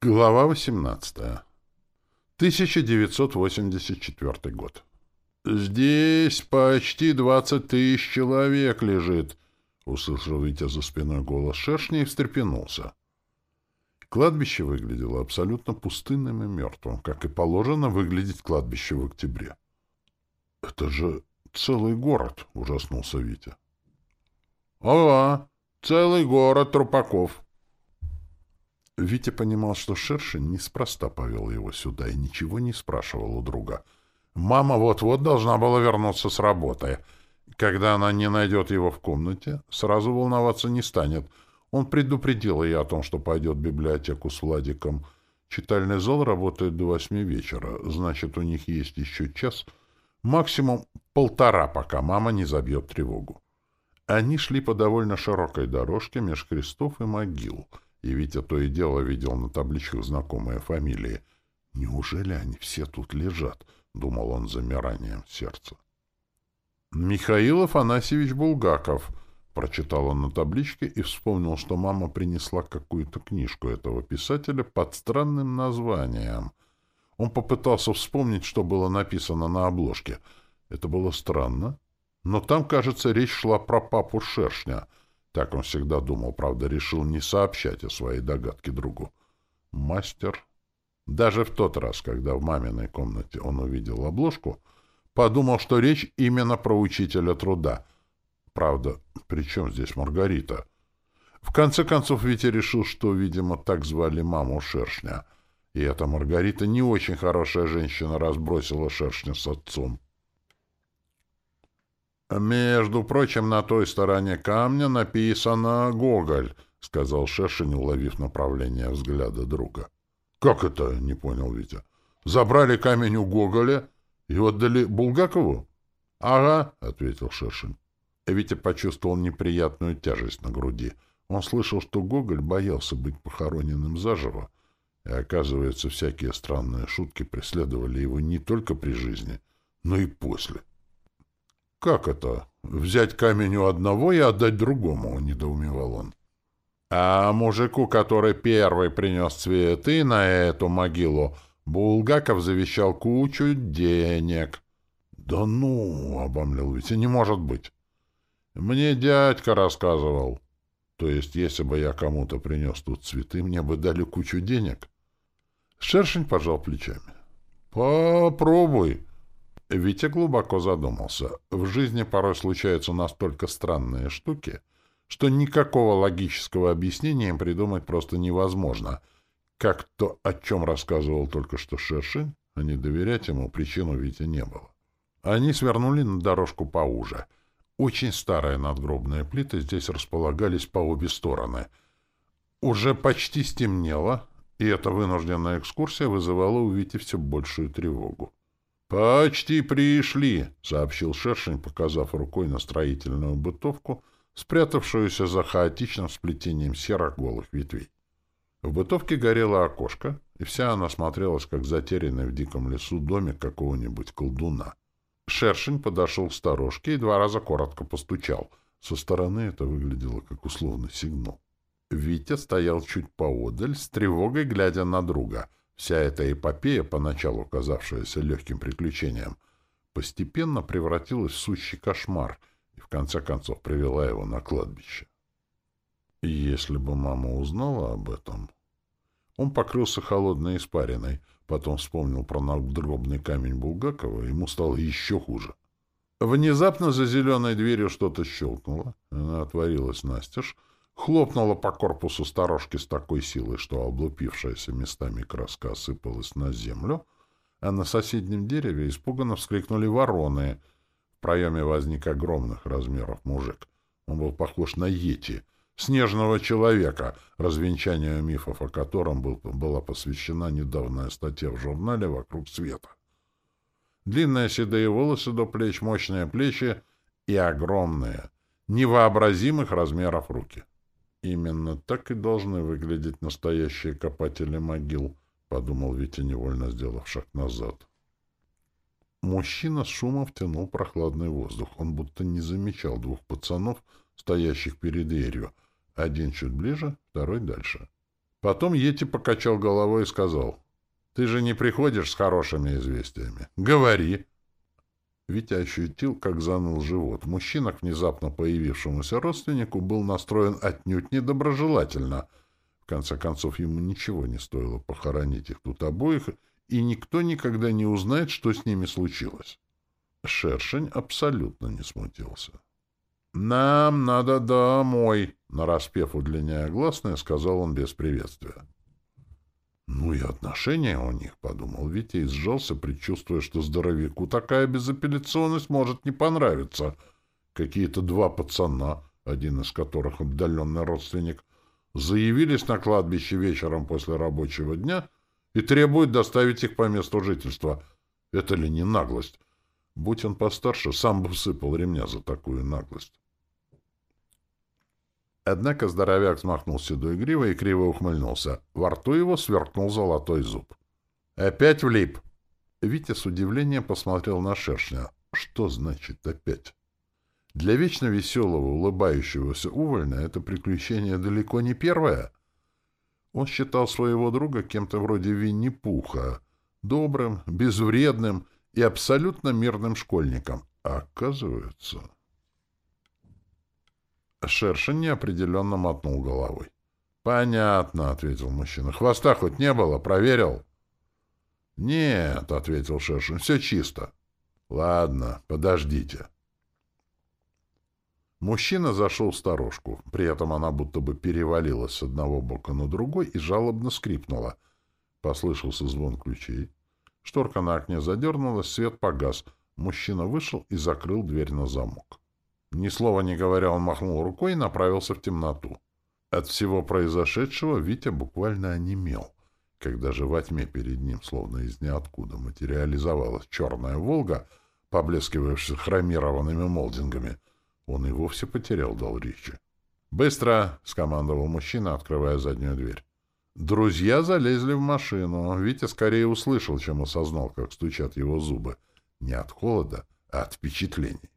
Глава 18. 1984 год. «Здесь почти двадцать тысяч человек лежит», — услышал Витя за спиной голос шершня и встрепенулся. Кладбище выглядело абсолютно пустынным и мертвым, как и положено выглядеть кладбище в октябре. «Это же целый город», — ужаснулся Витя. «Ага, целый город трупаков», Витя понимал, что Шершень неспроста повел его сюда и ничего не спрашивал у друга. Мама вот-вот должна была вернуться с работы. Когда она не найдет его в комнате, сразу волноваться не станет. Он предупредил ее о том, что пойдет в библиотеку с Владиком. Читальный зал работает до восьми вечера, значит, у них есть еще час, максимум полтора, пока мама не забьет тревогу. Они шли по довольно широкой дорожке меж крестов и могил — и Витя то и дело видел на табличках знакомые фамилии. «Неужели они все тут лежат?» — думал он с замиранием сердца. «Михаил Афанасьевич Булгаков», — прочитал он на табличке и вспомнил, что мама принесла какую-то книжку этого писателя под странным названием. Он попытался вспомнить, что было написано на обложке. Это было странно, но там, кажется, речь шла про папу Шершня — так он всегда думал, правда, решил не сообщать о своей догадке другу. Мастер. Даже в тот раз, когда в маминой комнате он увидел обложку, подумал, что речь именно про учителя труда. Правда, при чем здесь Маргарита? В конце концов, Витя решил, что, видимо, так звали маму Шершня. И эта Маргарита не очень хорошая женщина разбросила Шершня с отцом. «Между прочим, на той стороне камня написано «Гоголь», — сказал Шершень, уловив направление взгляда друга. «Как это?» — не понял Витя. «Забрали камень у Гоголя и отдали Булгакову?» «Ага», — ответил Шершень. Витя почувствовал неприятную тяжесть на груди. Он слышал, что Гоголь боялся быть похороненным заживо, и, оказывается, всякие странные шутки преследовали его не только при жизни, но и после. — «Как это? Взять камень у одного и отдать другому?» — недоумевал он. «А мужику, который первый принес цветы на эту могилу, Булгаков завещал кучу денег». «Да ну!» — обомлел Витя. «Не может быть!» «Мне дядька рассказывал. То есть, если бы я кому-то принес тут цветы, мне бы дали кучу денег?» Шершень пожал плечами. «Попробуй!» Витя глубоко задумался. В жизни порой случаются настолько странные штуки, что никакого логического объяснения им придумать просто невозможно. Как то, о чем рассказывал только что Шершин, а не доверять ему причину Витя не было. Они свернули на дорожку поуже. Очень старые надгробные плиты здесь располагались по обе стороны. Уже почти стемнело, и эта вынужденная экскурсия вызывала у Вити все большую тревогу. «Почти пришли», — сообщил Шершень, показав рукой на строительную бытовку, спрятавшуюся за хаотичным сплетением серых голых ветвей. В бытовке горело окошко, и вся она смотрелась, как затерянный в диком лесу домик какого-нибудь колдуна. Шершень подошел к сторожке и два раза коротко постучал. Со стороны это выглядело как условный сигнал. Витя стоял чуть поодаль, с тревогой глядя на друга — Вся эта эпопея, поначалу казавшаяся легким приключением, постепенно превратилась в сущий кошмар и в конце концов привела его на кладбище. И если бы мама узнала об этом... Он покрылся холодной испариной, потом вспомнил про надгробный камень Булгакова, ему стало еще хуже. Внезапно за зеленой дверью что-то щелкнуло, она отворилась настежь, хлопнула по корпусу сторожки с такой силой, что облупившаяся местами краска осыпалась на землю, а на соседнем дереве испуганно вскрикнули вороны. В проеме возник огромных размеров мужик. Он был похож на Йети, снежного человека, развенчанию мифов о котором был, была посвящена недавняя статья в журнале «Вокруг света». Длинные седые волосы до плеч, мощные плечи и огромные, невообразимых размеров руки — Именно так и должны выглядеть настоящие копатели могил, подумал Витя, невольно сделав шаг назад. Мужчина с шумом втянул прохладный воздух. Он будто не замечал двух пацанов, стоящих перед дверью. Один чуть ближе, второй дальше. Потом Йети покачал головой и сказал, «Ты же не приходишь с хорошими известиями. Говори». Витя ощутил, как заныл живот. Мужчина к внезапно появившемуся родственнику был настроен отнюдь недоброжелательно. В конце концов, ему ничего не стоило похоронить их тут обоих, и никто никогда не узнает, что с ними случилось. Шершень абсолютно не смутился. «Нам надо домой», — нараспев удлиняя гласное, сказал он без приветствия. «Ну и отношения у них», — подумал Витя и сжался, предчувствуя, что здоровяку такая безапелляционность может не понравиться. Какие-то два пацана, один из которых отдаленный родственник, заявились на кладбище вечером после рабочего дня и требуют доставить их по месту жительства. Это ли не наглость? Будь он постарше, сам бы всыпал ремня за такую наглость. Однако здоровяк смахнул седой гривой и криво ухмыльнулся. Во рту его сверкнул золотой зуб. «Опять влип!» Витя с удивлением посмотрел на шершня. «Что значит «опять»?» Для вечно веселого, улыбающегося увольня это приключение далеко не первое. Он считал своего друга кем-то вроде Винни-Пуха, добрым, безвредным и абсолютно мирным школьником. А оказывается... Шершень неопределенно мотнул головой. — Понятно, — ответил мужчина. — Хвоста хоть не было? Проверил? — Нет, — ответил Шершень, — все чисто. — Ладно, подождите. Мужчина зашел в сторожку. При этом она будто бы перевалилась с одного бока на другой и жалобно скрипнула. Послышался звон ключей. Шторка на окне задернулась, свет погас. Мужчина вышел и закрыл дверь на замок. Ни слова не говоря, он махнул рукой и направился в темноту. От всего произошедшего Витя буквально онемел, когда же во тьме перед ним, словно из ниоткуда, материализовалась черная «Волга», поблескивавшая хромированными молдингами. Он и вовсе потерял дал речи. «Быстро!» — скомандовал мужчина, открывая заднюю дверь. Друзья залезли в машину. Витя скорее услышал, чем осознал, как стучат его зубы. Не от холода, а от впечатлений.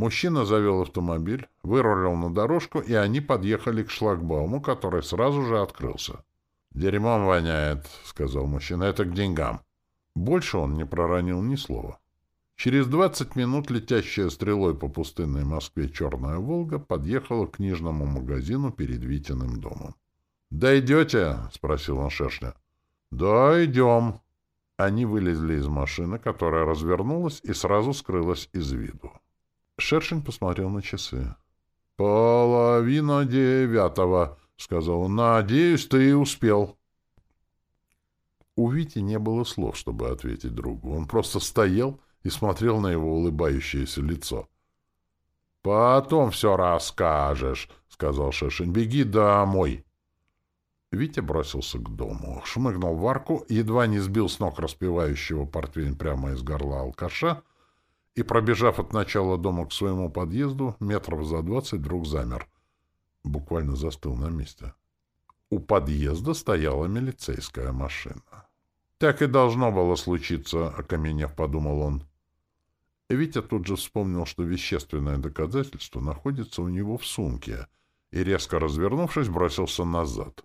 Мужчина завел автомобиль, вырулил на дорожку, и они подъехали к шлагбауму, который сразу же открылся. «Дерьмом воняет», — сказал мужчина, — «это к деньгам». Больше он не проронил ни слова. Через двадцать минут летящая стрелой по пустынной Москве «Черная Волга» подъехала к книжному магазину перед Витиным домом. «Дойдете?» — спросил он шершня. «Да, идем». Они вылезли из машины, которая развернулась и сразу скрылась из виду. Шершень посмотрел на часы. «Половина девятого», — сказал он. «Надеюсь, ты успел». У Вити не было слов, чтобы ответить другу. Он просто стоял и смотрел на его улыбающееся лицо. «Потом все расскажешь», — сказал Шершень. «Беги домой». Витя бросился к дому, шмыгнул в арку, едва не сбил с ног распевающего портвейн прямо из горла алкаша и, пробежав от начала дома к своему подъезду, метров за двадцать вдруг замер. Буквально застыл на месте. У подъезда стояла милицейская машина. «Так и должно было случиться», — окаменев подумал он. Витя тут же вспомнил, что вещественное доказательство находится у него в сумке, и, резко развернувшись, бросился назад.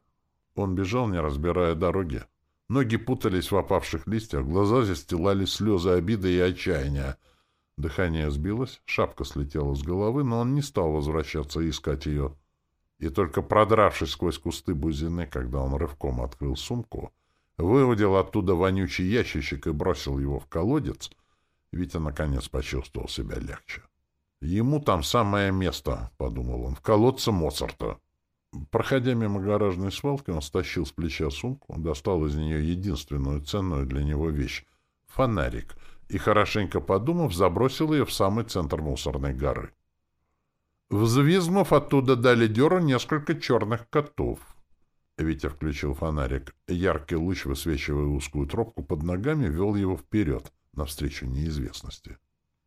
Он бежал, не разбирая дороги. Ноги путались в опавших листьях, глаза застилали слезы обиды и отчаяния — Дыхание сбилось, шапка слетела с головы, но он не стал возвращаться и искать ее. И только продравшись сквозь кусты бузины, когда он рывком открыл сумку, выудил оттуда вонючий ящичек и бросил его в колодец, Витя наконец почувствовал себя легче. «Ему там самое место», — подумал он, — «в колодце Моцарта». Проходя мимо гаражной свалки, он стащил с плеча сумку, достал из нее единственную ценную для него вещь — фонарик — и, хорошенько подумав, забросил ее в самый центр мусорной горы. Взвизгнув, оттуда дали деру несколько черных котов. Витя включил фонарик. Яркий луч, высвечивая узкую тропку под ногами, вел его вперед, навстречу неизвестности.